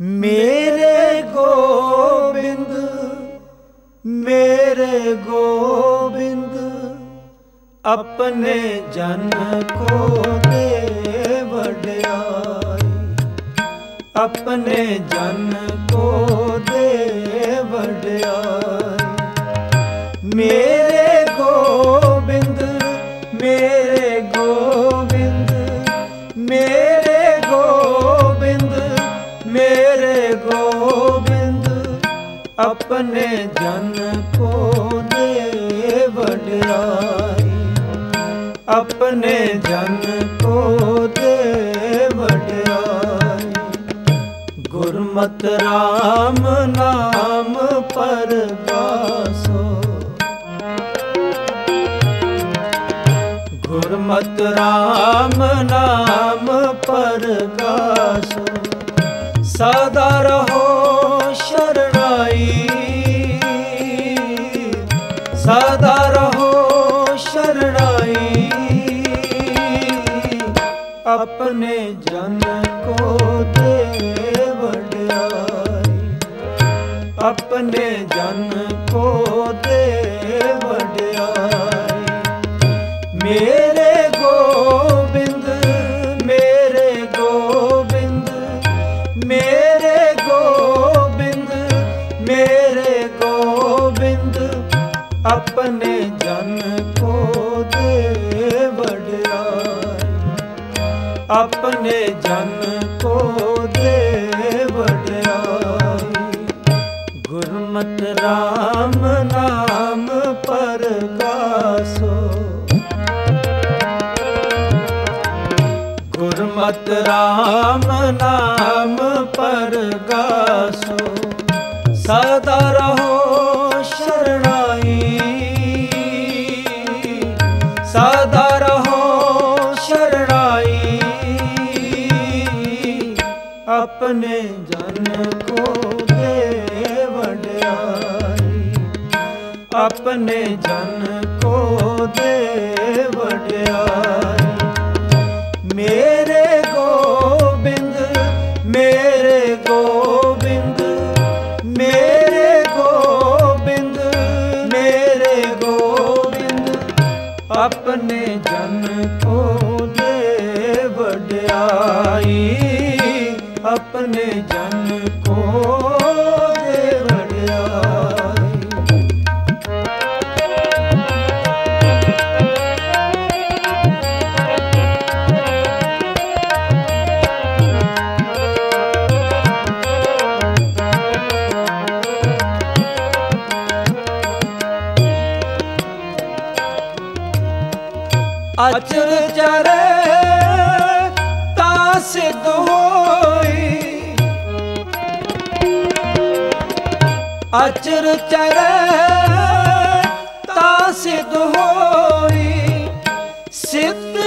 ਮੇਰੇ ਗੋਬਿੰਦ ਮੇਰੇ ਗੋਬਿੰਦ ਆਪਣੇ ਜਨ ਕੋ ਦੇ ਵਡਿਆਈ ਆਪਣੇ ਜਨ ਕੋ ਆਪਣੇ ਜਨ ਕੋ ਦੇ ਵਡਿਆਈ ਆਪਣੇ ਜਨ ਕੋ ਦੇ ਵਡਿਆਈ ਗੁਰਮਤ RAM ਨਾਮ ਪਰਗਾਸੋ ਗੁਰਮਤ RAM ਨਾਮ ਪਰਗਾਸੋ ਸਦਾ ਆਪਣੇ ਜਨ ਕੋ ਦੇ ਵਡਿਆਈ ਗੁਰਮਤ ਰਾਮ ਨਾਮ ਪਰਗਾਸੋ ਗੁਰਮਤ ਰਾਮ ਨਾਮ ਪਰ ਪਰਗਾਸੋ ਸਦਾ ਆਪਣੇ ਜਨ ਕੋ ਦੇ ਵਡਿਆਈ ਆਪਣੇ ਜਨ ਕੋ ਦੇ ਅਚਰ ਚਰੈ ਤਾ ਹੋਈ। ਸਿੱਧ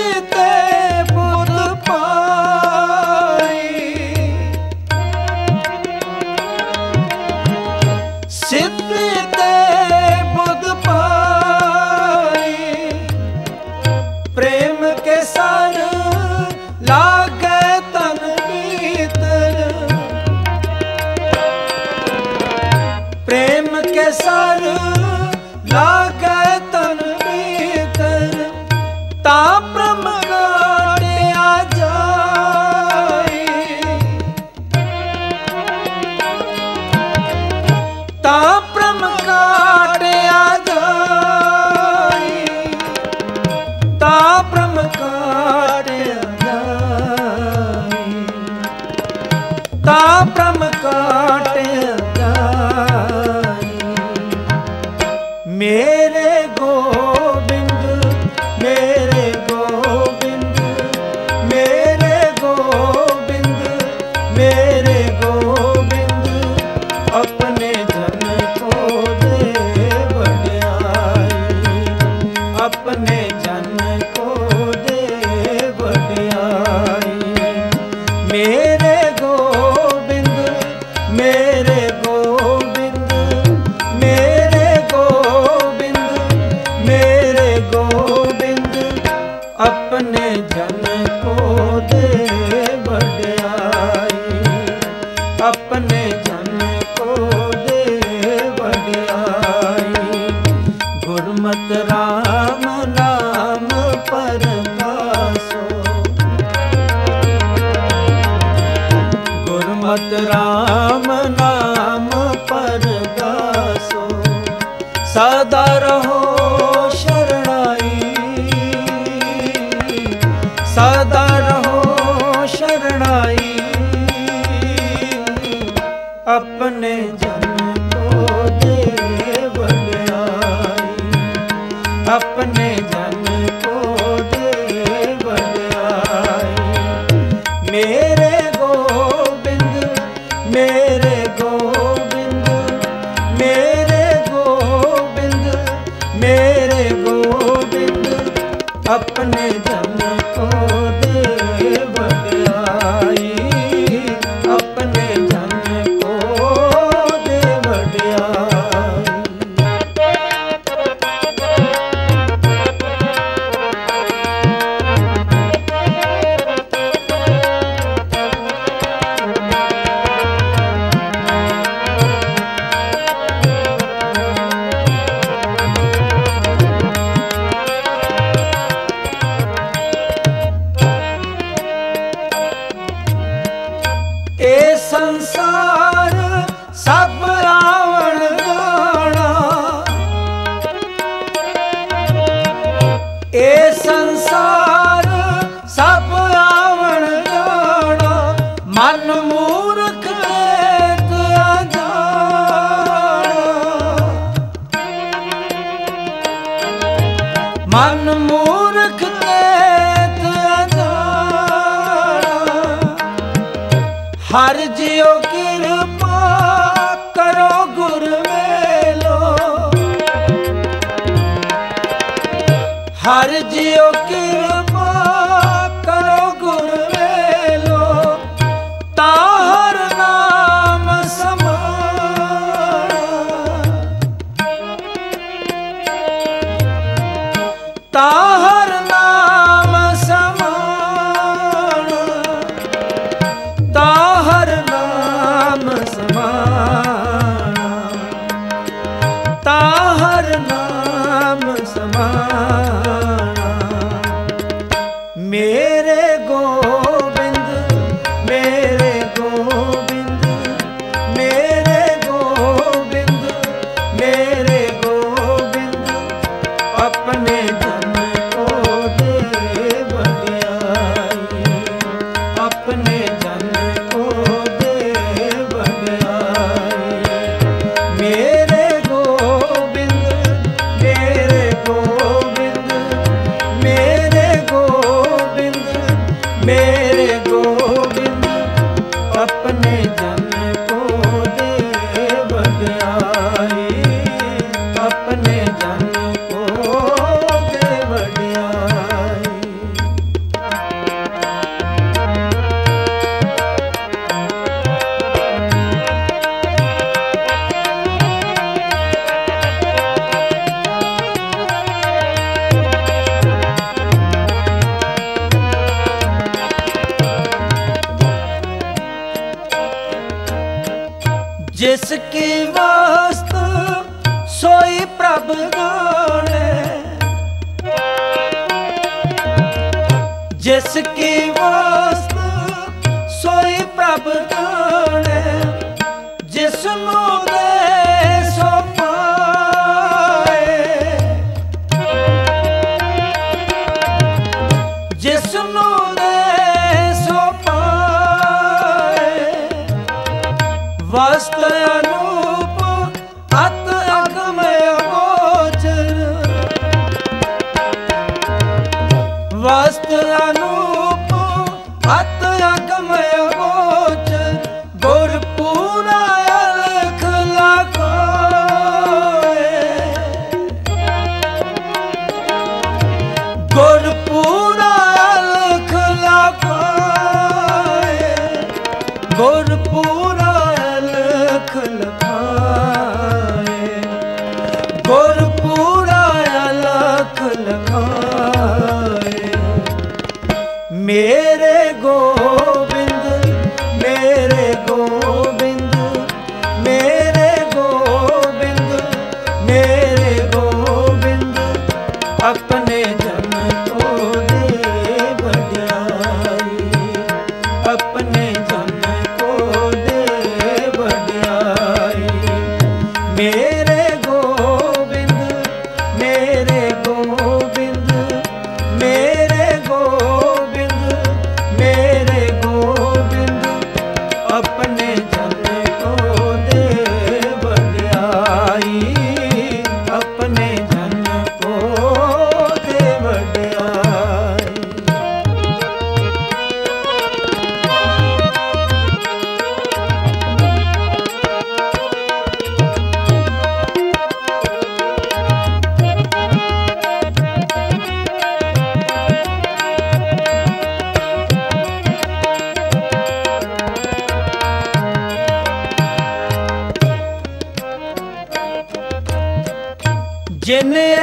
ਮਨ ਮੂਰਖ ਹਰ ਜਿਉ ਕਿਰਪਾ ਕਰੋ ਗੁਰ ਹਰ ਜਿਉ ਕਿਰਪਾ ਜਿਸ ਕੀ ਵਾਸਤ ਸੋਈ ਪ੍ਰਭ ਜਾਣੇ ਜਿਸ ਕੀ ਵਾਸਤ ਸੋਈ ਪ੍ਰਭ ਜਾਣੇ ਗੁਰ ਪੂਰਾ 네. Yeah.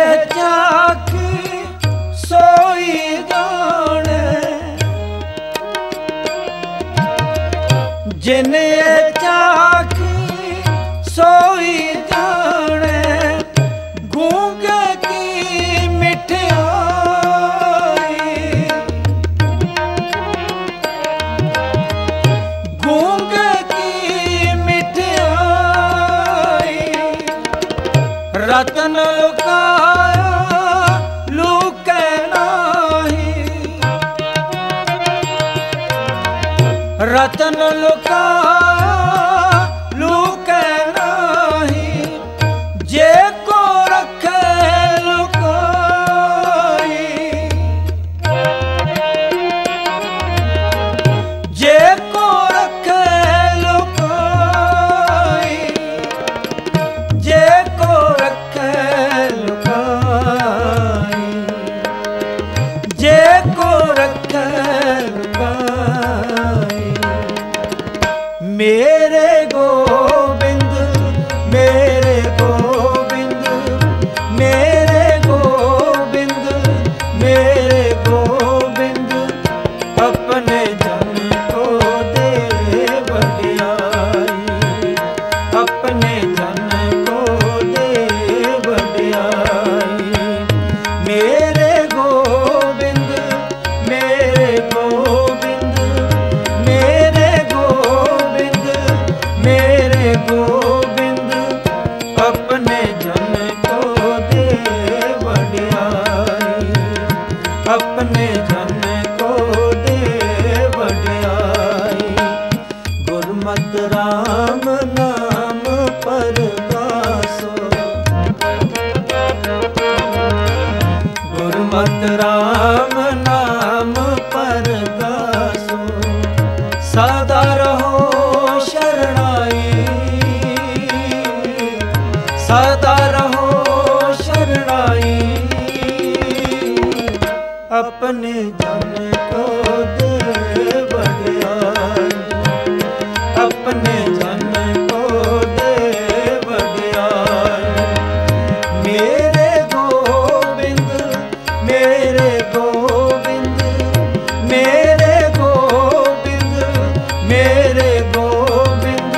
ਮੇਰੇ ਗੋਬਿੰਦ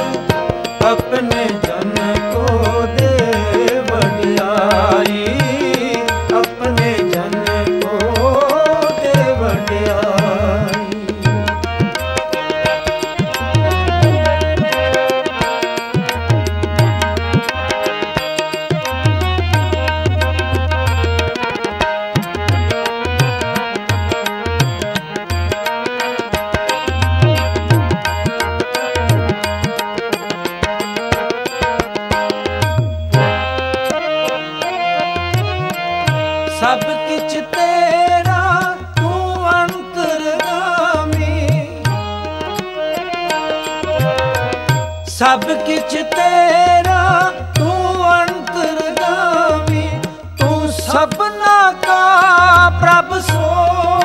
ਆਪਣੇ ਵਿੱਚ ਤੇਰਾ ਤੂੰ ਅੰਤਰਗਾਮੀ। ਸਭ ਕਿਛ ਤੇਰਾ ਤੂੰ ਅੰਤਰਗਾਮੀ। ਤੂੰ ਸਭਨਾ ਕਾ ਪ੍ਰਭ ਸੋ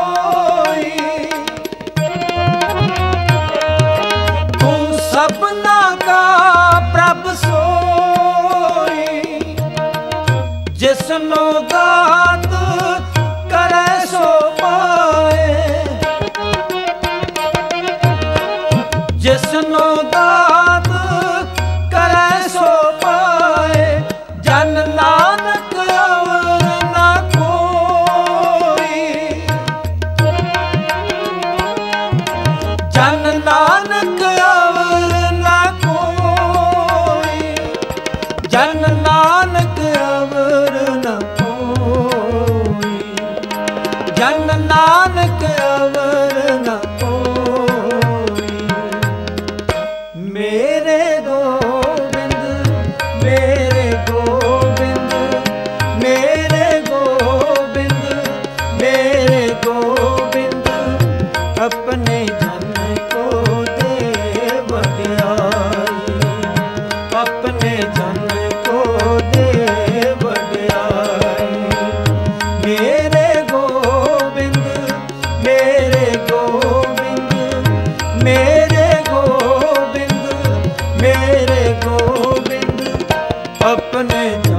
ਤੇਰੇ ਗੋਬਿੰਦ ਆਪਣੇ